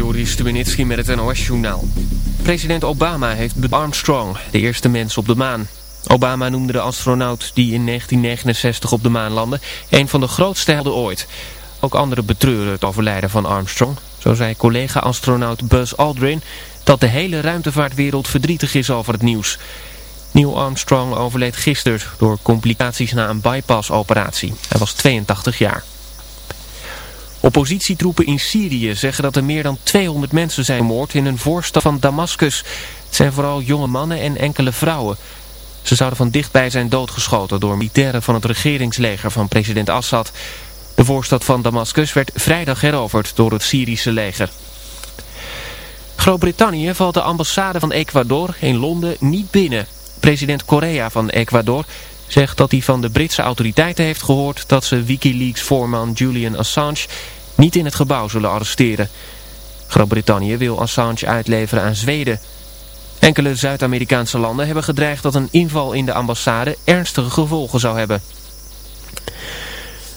Joris Stubenitski met het NOS-journaal. President Obama heeft Armstrong, de eerste mens op de maan. Obama noemde de astronaut die in 1969 op de maan landde... een van de grootste helden ooit. Ook anderen betreuren het overlijden van Armstrong. Zo zei collega-astronaut Buzz Aldrin... dat de hele ruimtevaartwereld verdrietig is over het nieuws. Neil Armstrong overleed gisteren door complicaties na een bypass-operatie. Hij was 82 jaar. Oppositietroepen in Syrië zeggen dat er meer dan 200 mensen zijn vermoord in een voorstad van Damascus. Het zijn vooral jonge mannen en enkele vrouwen. Ze zouden van dichtbij zijn doodgeschoten door militairen van het regeringsleger van president Assad. De voorstad van Damascus werd vrijdag heroverd door het Syrische leger. Groot-Brittannië valt de ambassade van Ecuador in Londen niet binnen. President Correa van Ecuador zegt dat hij van de Britse autoriteiten heeft gehoord dat ze Wikileaks-voorman Julian Assange niet in het gebouw zullen arresteren. Groot-Brittannië wil Assange uitleveren aan Zweden. Enkele Zuid-Amerikaanse landen hebben gedreigd dat een inval in de ambassade ernstige gevolgen zou hebben.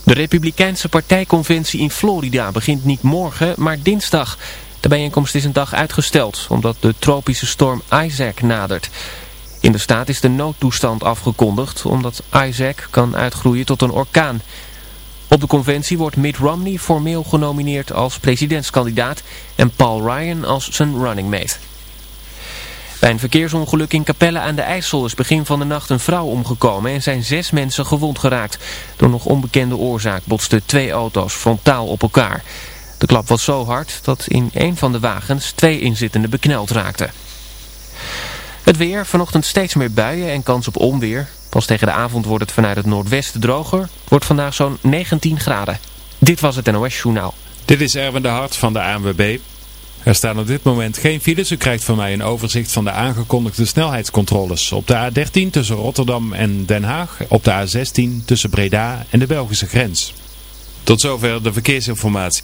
De Republikeinse partijconventie in Florida begint niet morgen, maar dinsdag. De bijeenkomst is een dag uitgesteld, omdat de tropische storm Isaac nadert. In de staat is de noodtoestand afgekondigd omdat Isaac kan uitgroeien tot een orkaan. Op de conventie wordt Mitt Romney formeel genomineerd als presidentskandidaat en Paul Ryan als zijn running mate. Bij een verkeersongeluk in Capelle aan de IJssel is begin van de nacht een vrouw omgekomen en zijn zes mensen gewond geraakt. Door nog onbekende oorzaak botsten twee auto's frontaal op elkaar. De klap was zo hard dat in een van de wagens twee inzittenden bekneld raakten. Het weer, vanochtend steeds meer buien en kans op onweer. Pas tegen de avond wordt het vanuit het noordwesten droger. Wordt vandaag zo'n 19 graden. Dit was het NOS Journaal. Dit is Erwin de Hart van de ANWB. Er staan op dit moment geen files. U krijgt van mij een overzicht van de aangekondigde snelheidscontroles. Op de A13 tussen Rotterdam en Den Haag. Op de A16 tussen Breda en de Belgische grens. Tot zover de verkeersinformatie.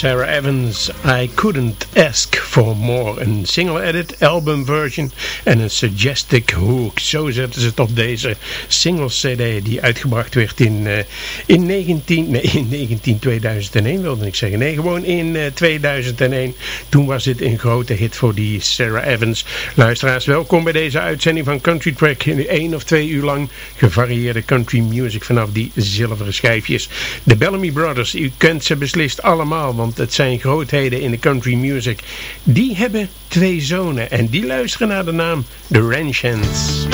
Sarah Evans, I Couldn't Ask For More. Een single edit, album version en een suggested hook. Zo zetten ze het op deze single cd die uitgebracht werd in, uh, in 19, nee, in 19, 2001 wilde ik zeggen. Nee, gewoon in uh, 2001. Toen was dit een grote hit voor die Sarah Evans. Luisteraars, welkom bij deze uitzending van Country Track. Één of twee uur lang gevarieerde country music vanaf die zilveren schijfjes. De Bellamy Brothers, u kent ze beslist allemaal, want het zijn grootheden in de country music. Die hebben twee zonen en die luisteren naar de naam The Ranchans.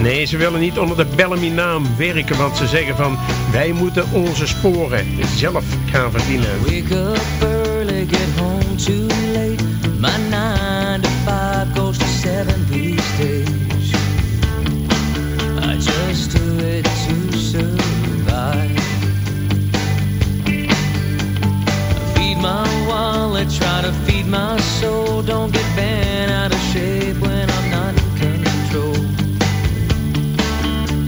Nee, ze willen niet onder de Bellamy naam werken, want ze zeggen van wij moeten onze sporen zelf gaan verdienen. Wake up early, get home too late. My 9 to 5 goes to wallet, try to feed my soul. Don't get bent out of shape when I'm not in control.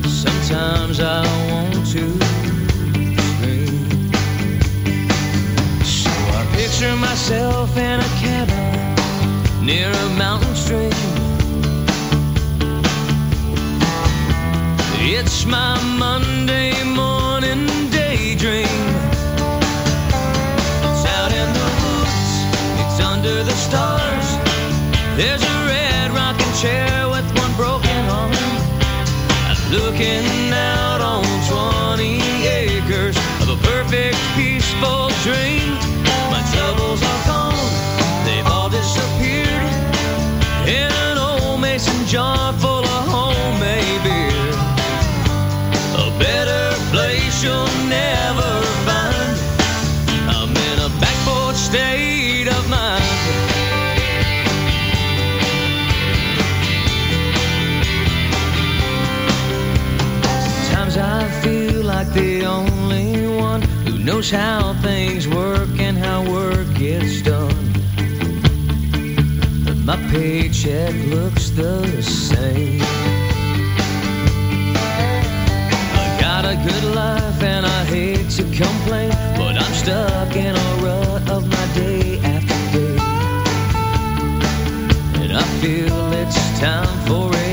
Sometimes I want to scream. So I picture myself in a cabin near a mountain stream. It's my Monday knows how things work and how work gets done. But my paycheck looks the same. I got a good life and I hate to complain, but I'm stuck in a rut of my day after day. And I feel it's time for a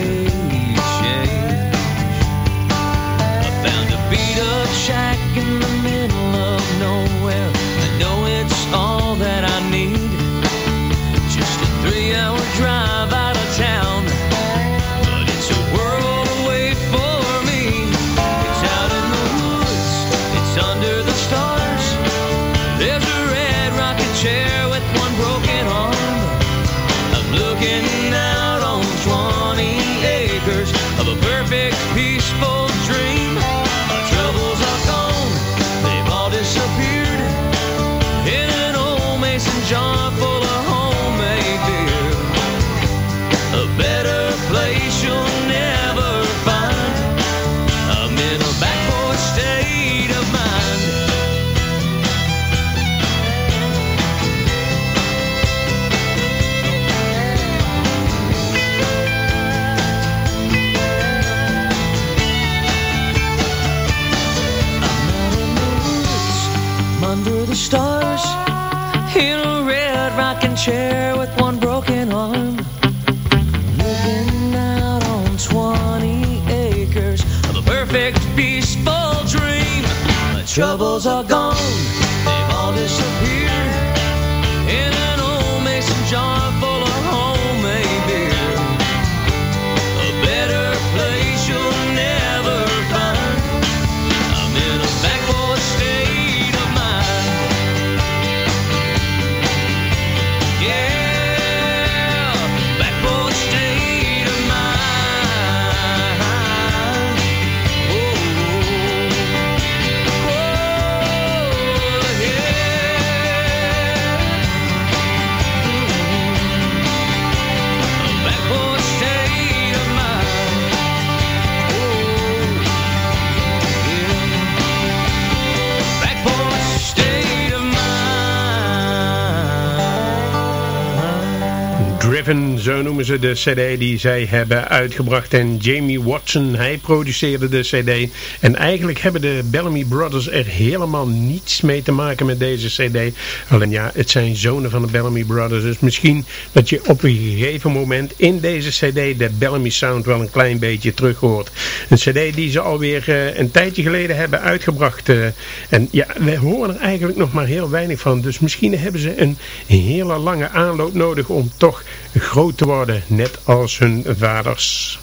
zo noemen ze de cd die zij hebben uitgebracht. En Jamie Watson, hij produceerde de cd. En eigenlijk hebben de Bellamy Brothers er helemaal niets mee te maken met deze cd. Alleen ja, het zijn zonen van de Bellamy Brothers. Dus misschien dat je op een gegeven moment in deze cd de Bellamy Sound wel een klein beetje terug hoort. Een cd die ze alweer uh, een tijdje geleden hebben uitgebracht. Uh, en ja, we horen er eigenlijk nog maar heel weinig van. Dus misschien hebben ze een hele lange aanloop nodig om toch groot te worden, net als hun vaders.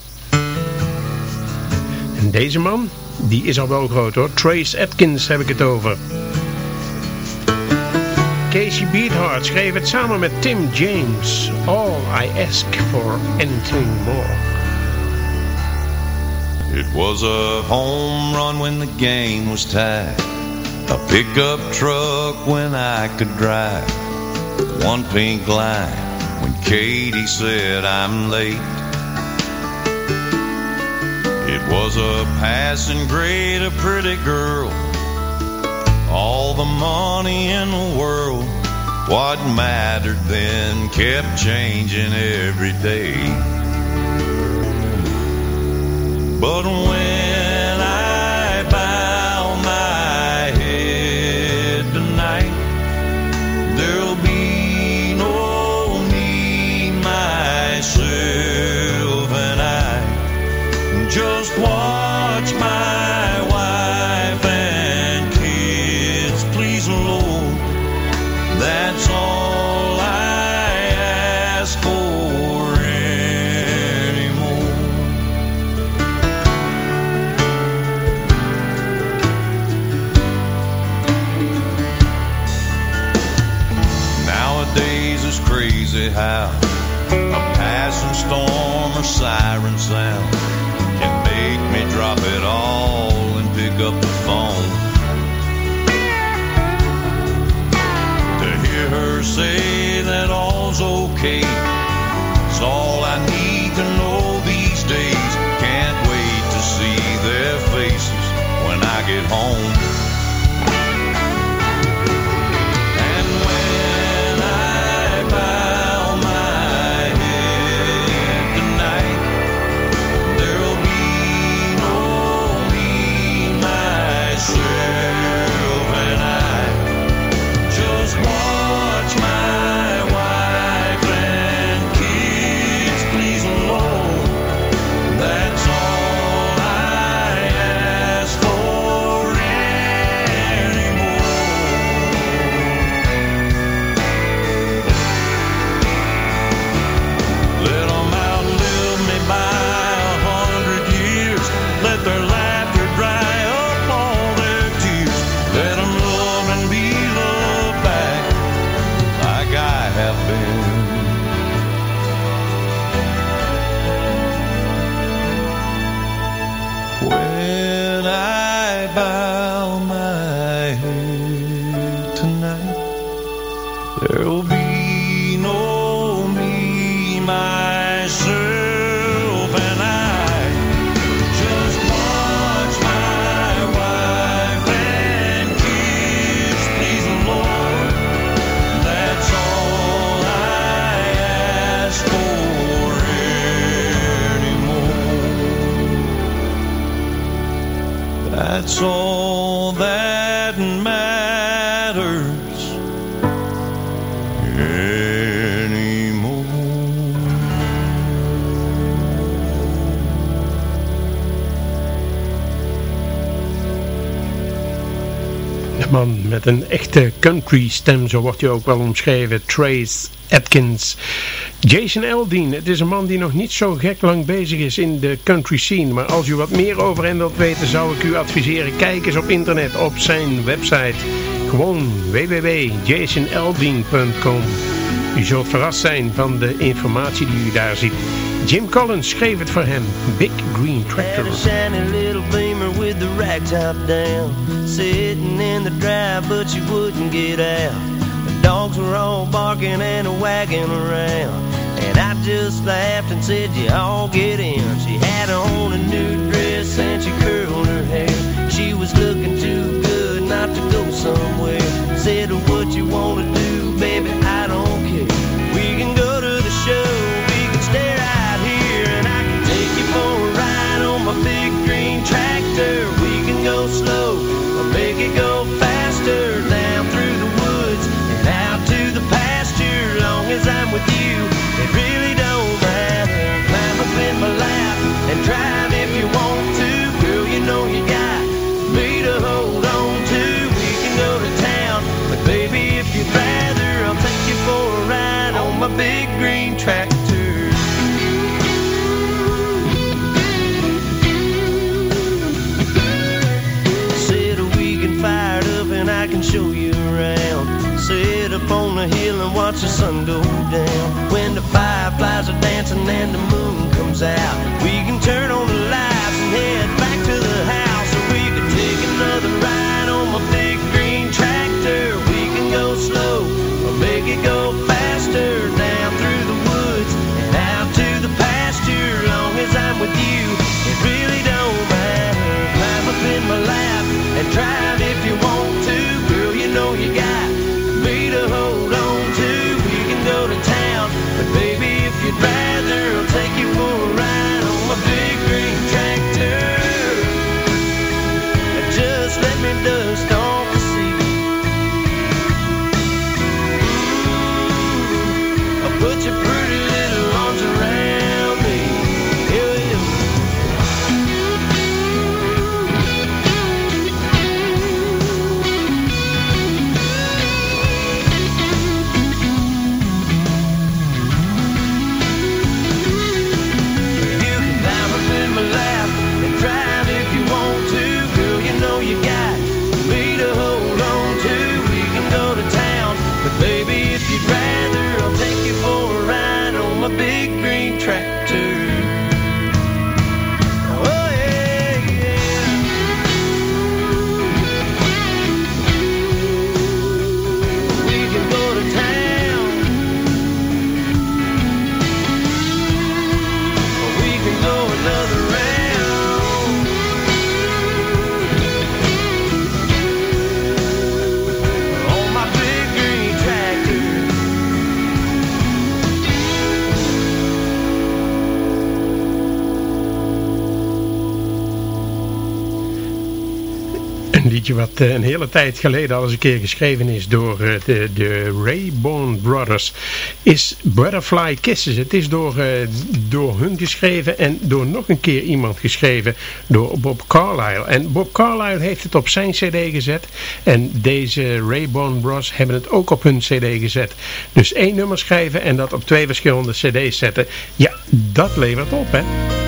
En deze man, die is al wel groot hoor. Trace Atkins heb ik het over. Casey Beathard schreef het samen met Tim James. All I ask for anything more. It was a home run when the game was tied. A pickup truck when I could drive. One pink line when Katie said I'm late. It was a passing grade, a pretty girl. All the money in the world. What mattered then kept changing every day. But when siren sound. Can make me drop it Man met een echte country stem, zo wordt hij ook wel omschreven, Trace Atkins. Jason Aldean, het is een man die nog niet zo gek lang bezig is in de country scene. Maar als u wat meer over hem wilt weten, zou ik u adviseren, kijk eens op internet, op zijn website. Gewoon www.jasonaldean.com. U zult verrast zijn van de informatie die u daar ziet. Jim Collins schreef het voor hem, Big Green Tractor. With the rack top down. Sitting in the drive, but she wouldn't get out. The dogs were all barking and wagging around. And I just laughed and said, you all get in. She had on a new dress and she curled her hair. She was looking too good not to go somewhere. Said, what you wanna do, baby, faster, we can go slow, or make it go show you around. Sit up on the hill and watch the sun go down. When the fireflies are dancing and the moon comes out, we can turn on the wat eh, een hele tijd geleden al eens een keer geschreven is door eh, de, de Rayborn Brothers. Is Butterfly Kisses. Het is door, eh, door hun geschreven en door nog een keer iemand geschreven. Door Bob Carlyle. En Bob Carlyle heeft het op zijn cd gezet. En deze Rayborn Bros hebben het ook op hun cd gezet. Dus één nummer schrijven en dat op twee verschillende cd's zetten. Ja, dat levert op hè.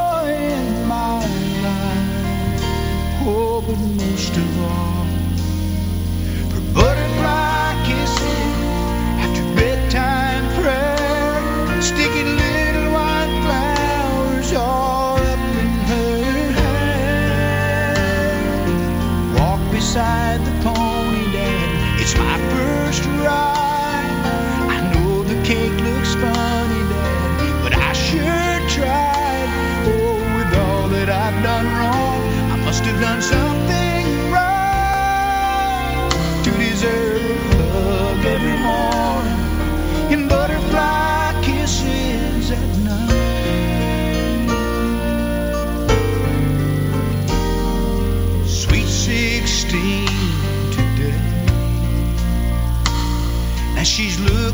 Oh, but most of all, her butterfly kisses after bedtime prayer,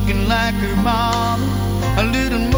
looking like her mama a little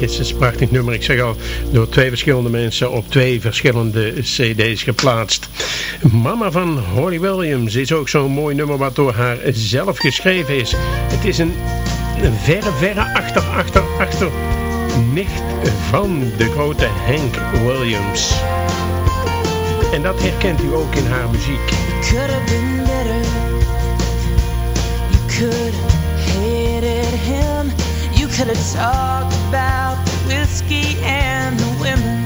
Kiss is een prachtig nummer. Ik zeg al, door twee verschillende mensen op twee verschillende cd's geplaatst. Mama van Holly Williams is ook zo'n mooi nummer wat door haar zelf geschreven is. Het is een, verre, verre achter, achter, achter nicht van de grote Hank Williams. En dat herkent u ook in haar muziek. could have talked about whiskey and the women.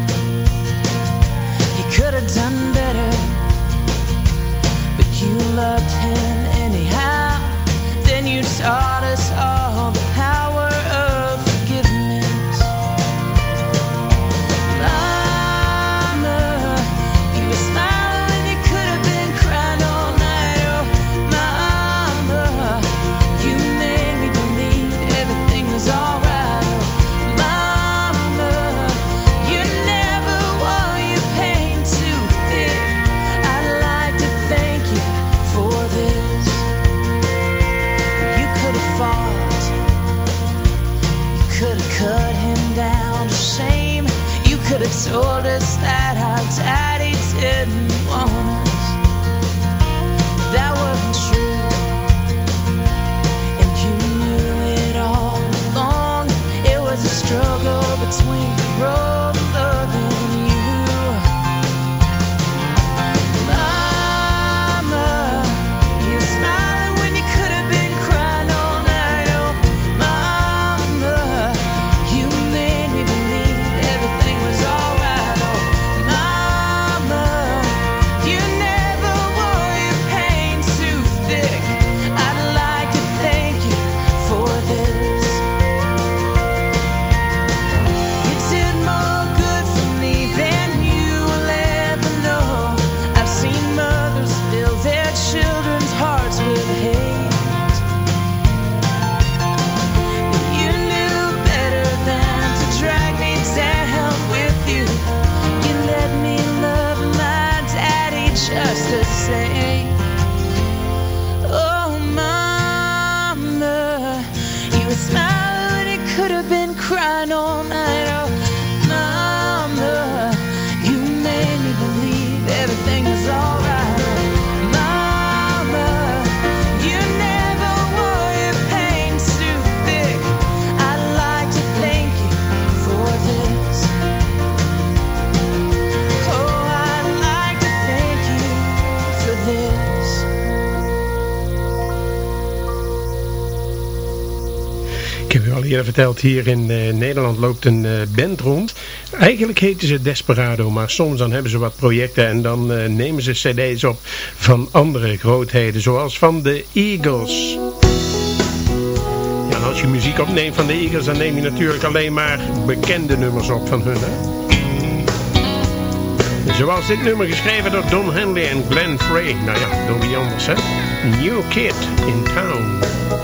You could have done better, but you loved him anyhow. Then you taught us all. eerder verteld, hier in eh, Nederland loopt een eh, band rond. Eigenlijk heten ze Desperado, maar soms dan hebben ze wat projecten en dan eh, nemen ze cd's op van andere grootheden, zoals van de Eagles. Ja, als je muziek opneemt van de Eagles, dan neem je natuurlijk alleen maar bekende nummers op van hun. Hè? Zoals dit nummer geschreven door Don Henley en Glenn Frey. Nou ja, door wie anders hè? New Kid in Town.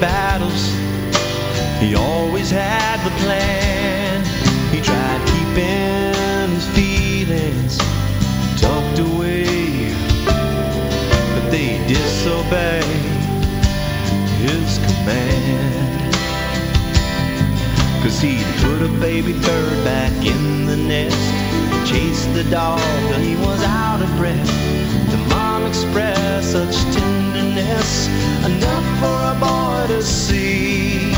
battles. He always had the plan. He tried keeping his feelings tucked away, but they disobeyed his command. Cause he'd put a baby bird back in the nest, chased the dog till he was out of breath. Tomorrow can't express such tenderness enough for a boy to see.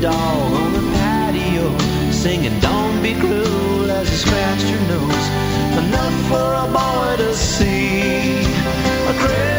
The dog on the patio, singing Don't be cruel as he scratched your nose. Enough for a boy to see. A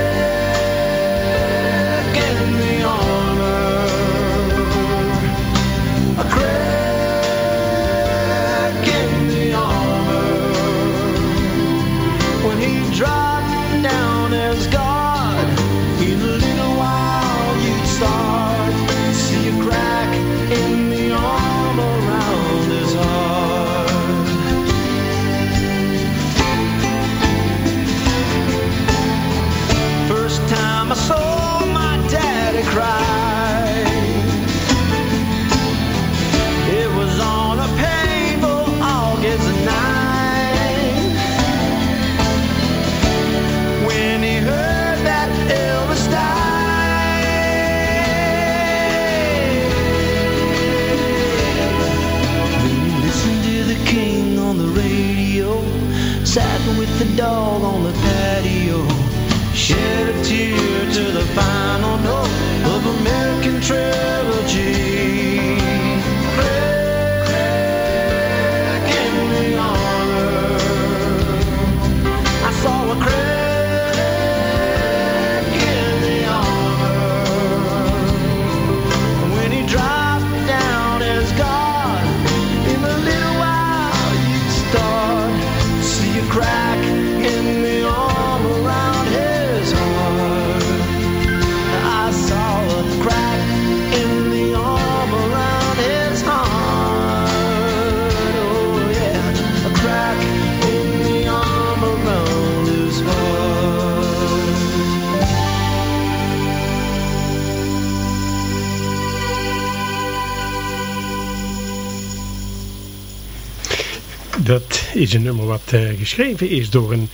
is een nummer wat eh, geschreven is door een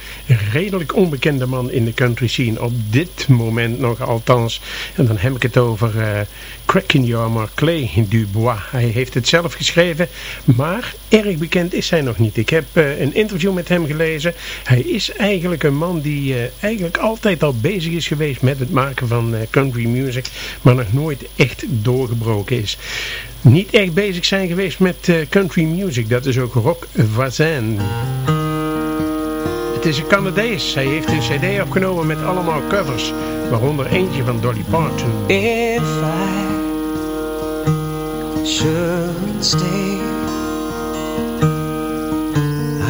redelijk onbekende man in de country scene. Op dit moment nog althans. En dan heb ik het over eh Crack in Your Clay Dubois. Hij heeft het zelf geschreven, maar erg bekend is hij nog niet. Ik heb eh, een interview met hem gelezen. Hij is eigenlijk een man die eh, eigenlijk altijd al bezig is geweest met het maken van country music. Maar nog nooit echt doorgebroken is niet echt bezig zijn geweest met country music. Dat is ook Rock Voisin. Het is een Canadees. Hij heeft een cd opgenomen met allemaal covers. Waaronder eentje van Dolly Parton. If I stay,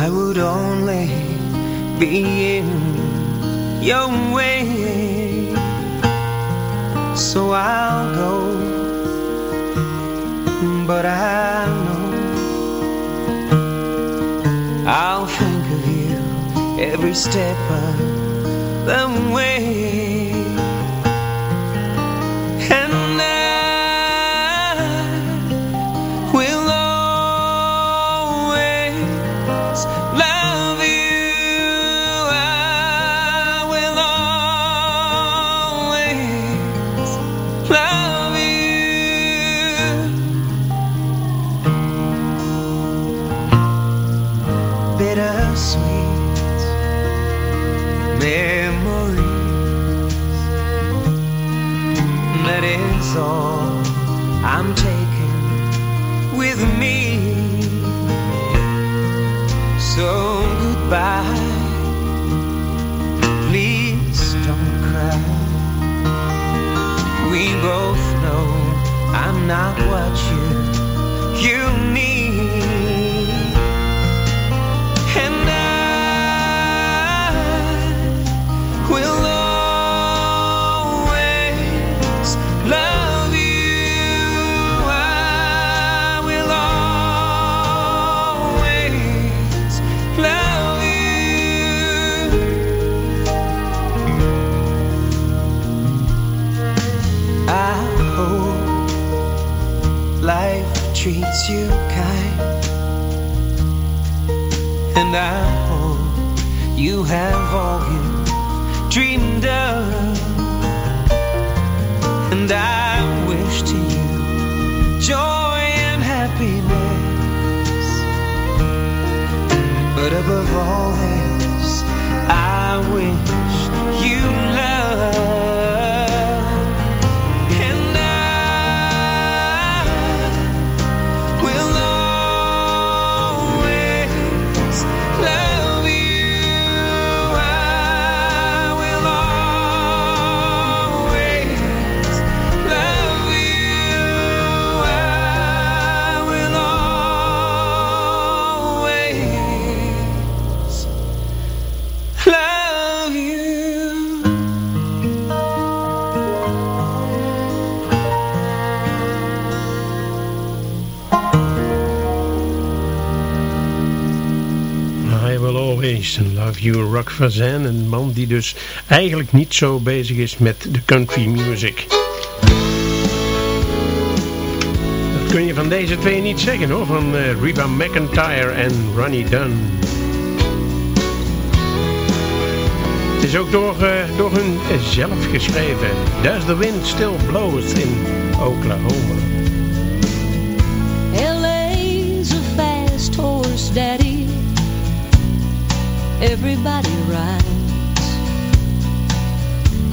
I would only be in your way. So I'll go, but I'll every step of the way. Always Love You, Rock Fazan. Een man die dus eigenlijk niet zo bezig is met de country music. Dat kun je van deze twee niet zeggen hoor, van eh, Reba McIntyre en Ronnie Dunn. Het is ook door, eh, door hun zelf geschreven. Does the wind still blows in Oklahoma? Everybody rides.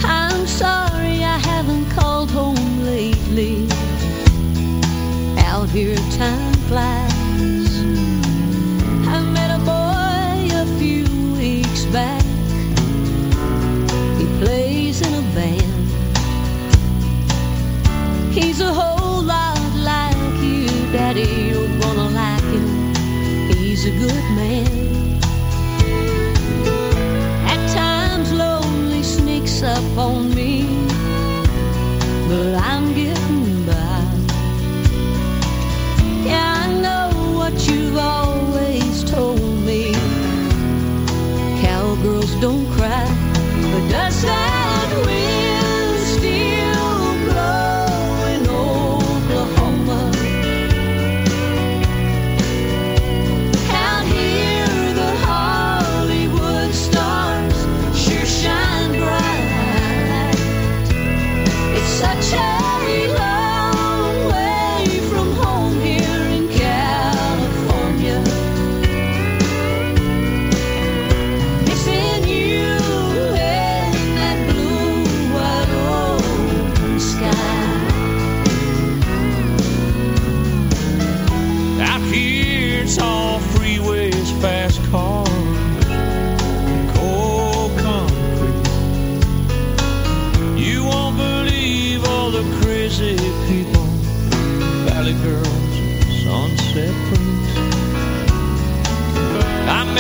I'm sorry I haven't called home lately. Out here time flies. I met a boy a few weeks back. He plays in a band. He's a whole lot like you, Daddy. You're gonna like him. He's a good man. Up on me,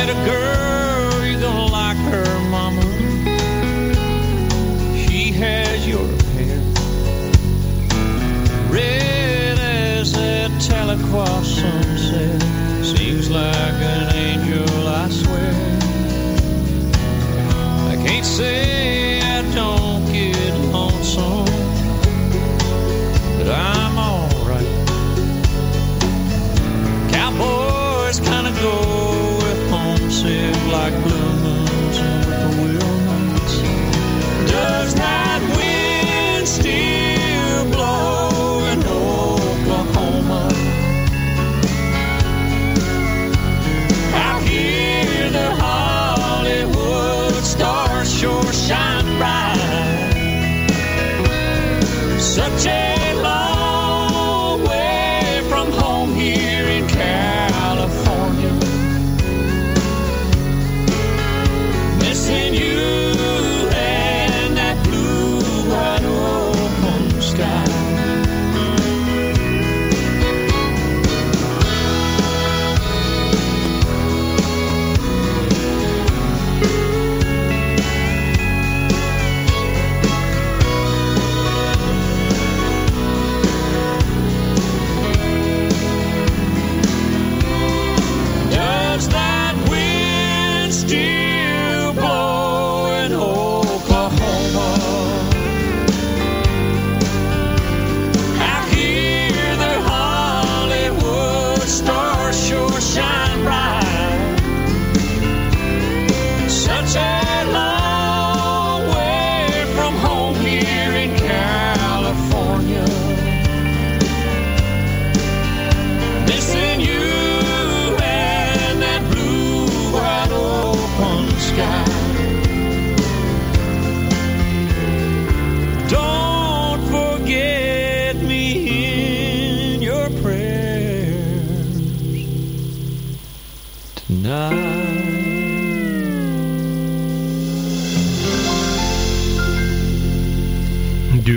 A girl, you're gonna like her, mama. She has your hair, red as that Tahlequah sunset. Seems like an angel, I swear. I can't say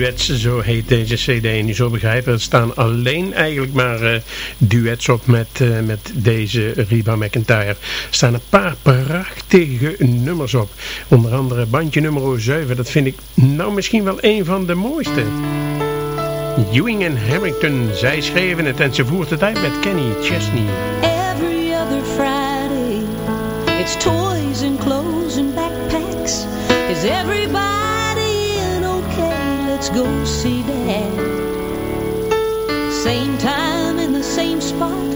Duets, zo heet deze cd. En je zult begrijpen, er staan alleen eigenlijk maar eh, duets op met, eh, met deze Reba McIntyre. Er staan een paar prachtige nummers op. Onder andere bandje nummer 7, dat vind ik nou misschien wel een van de mooiste. Ewing en Harrington, zij schreven het en ze voert het uit met Kenny Chesney. Every other Friday, it's toys and clothes and backpacks. Is everybody? Let's go see Dad. Same time in the same spot,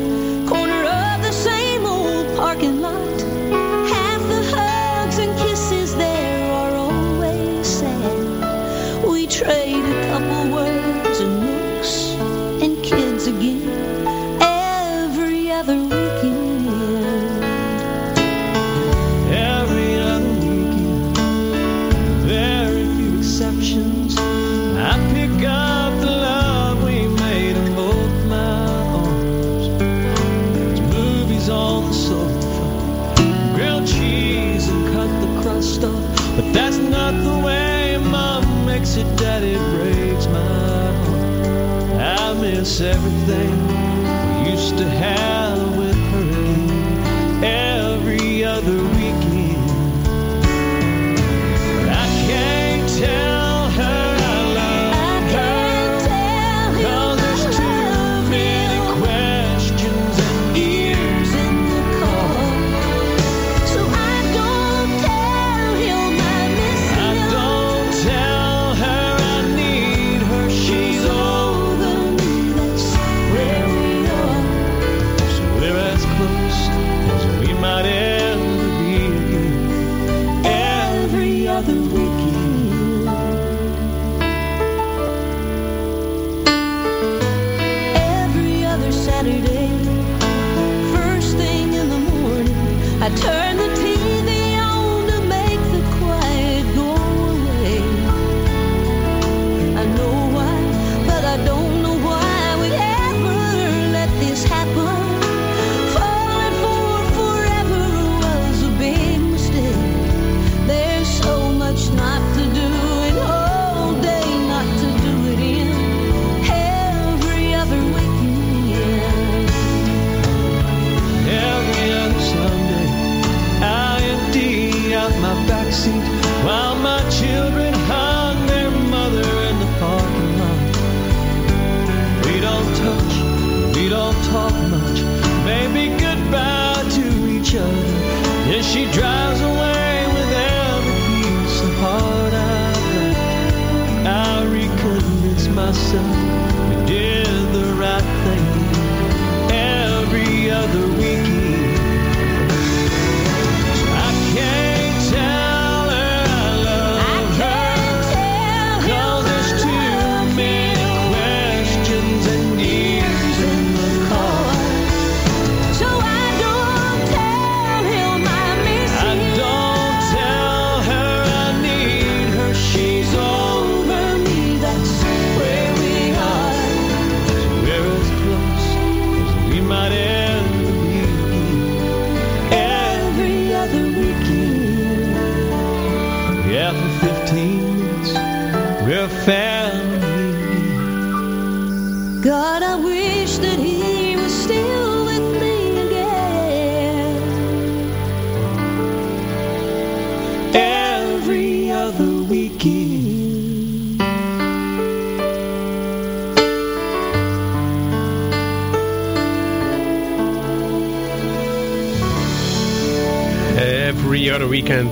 Everything we used to have with her again. Every other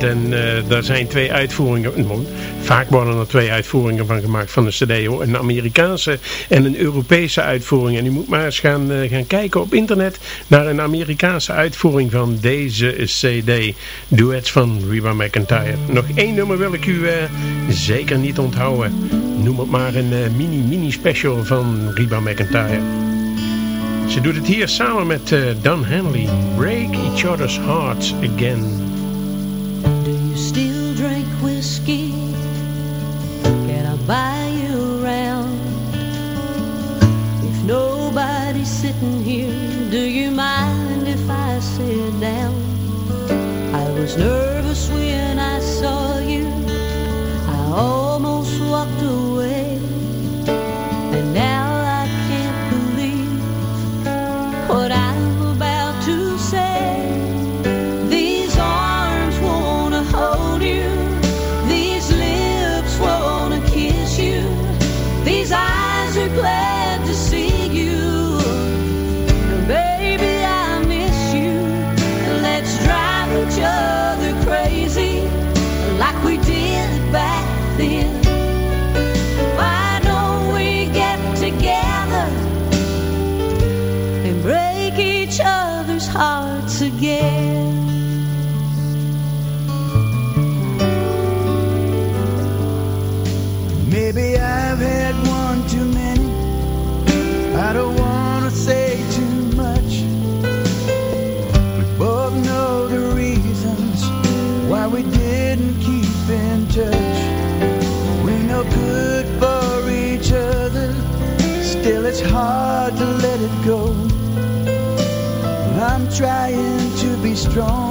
En eh daar zijn twee uitvoeringen. Vaak worden er twee uitvoeringen van gemaakt van de cd. Hoor. Een Amerikaanse en een Europese uitvoering. En u moet maar eens gaan, eh, gaan kijken op internet naar een Amerikaanse uitvoering van deze cd. Duets van Reba McIntyre. Nog één nummer wil ik u eh, zeker niet onthouden. Noem het maar een mini-mini special van Reba McIntyre. Ze doet het hier samen met Don Henley. Break each other's hearts again. dawn.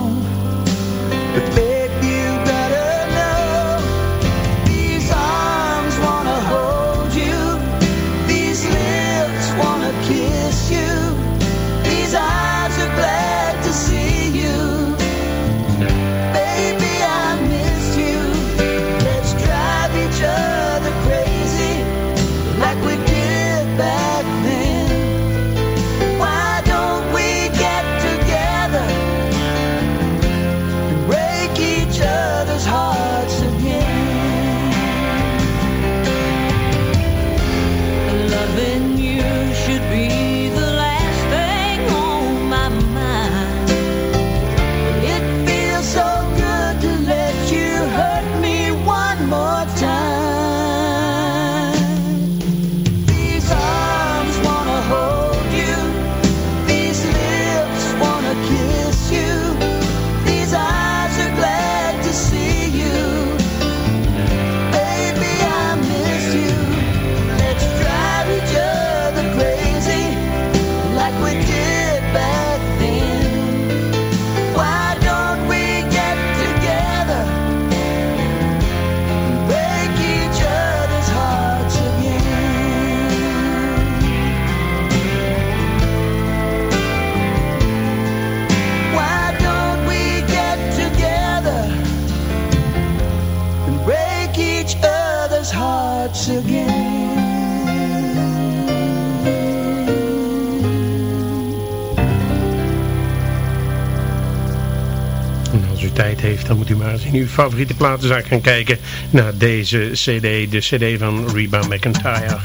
nu favoriete ik gaan kijken naar deze cd, de cd van Reba McIntyre.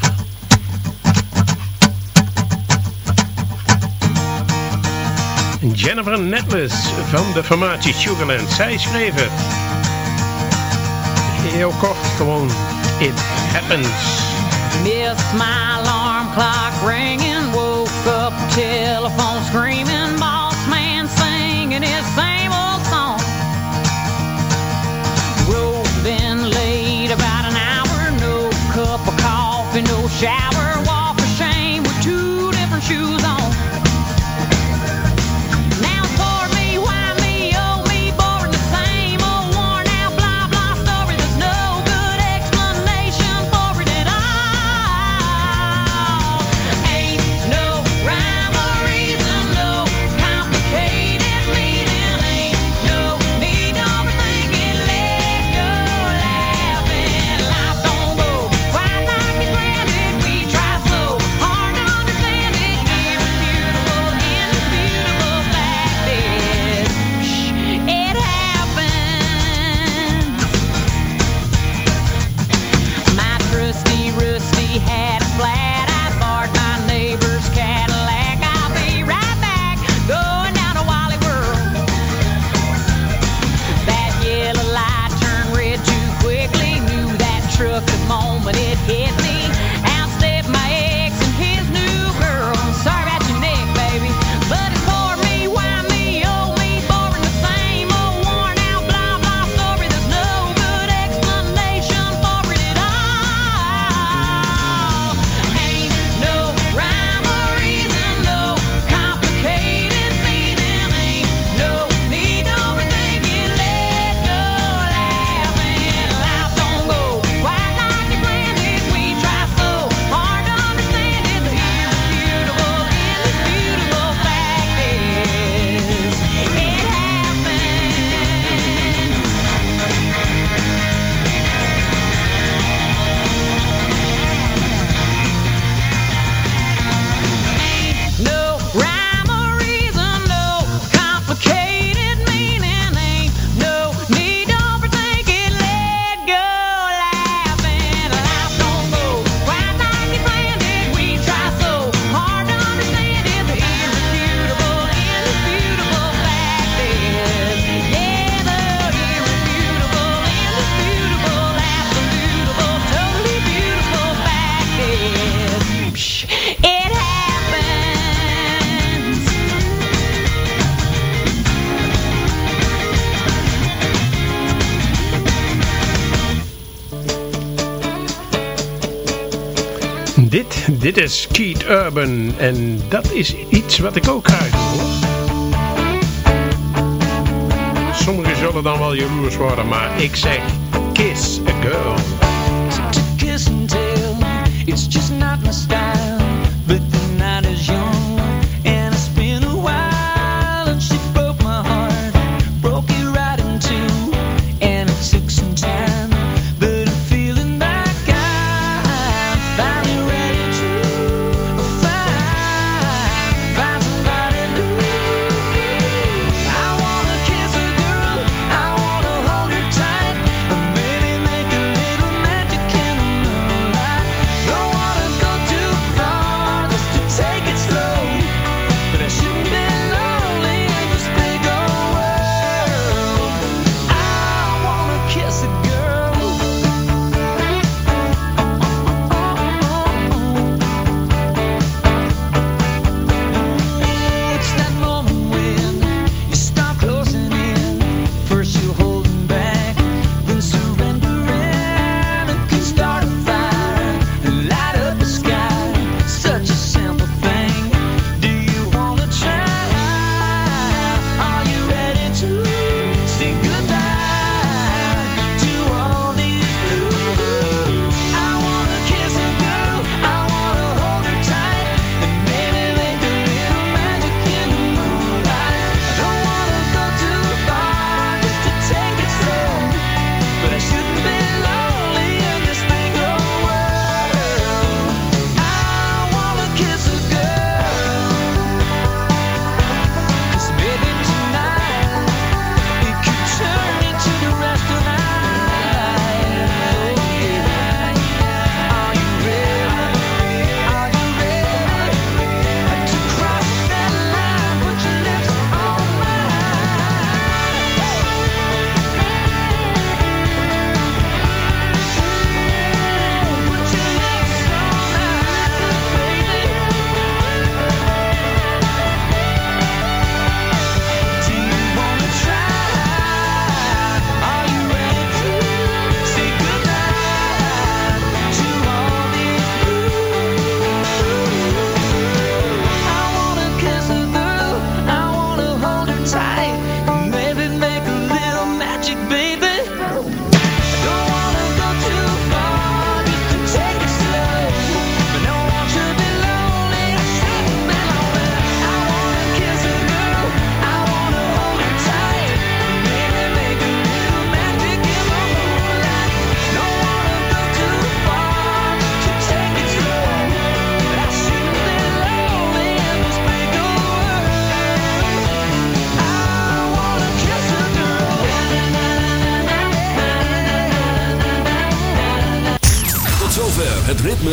Jennifer Netless van de formatie Sugarland. Zij schreven. Heel kort gewoon. It happens. Missed my alarm clock ringing. Woke up telephone screaming. Boss man singing his thing. shower. dit is Keith Urban en dat is iets wat ik ook ga. Sommigen zullen dan wel jaloers worden, maar ik zeg kiss a girl. It's just not my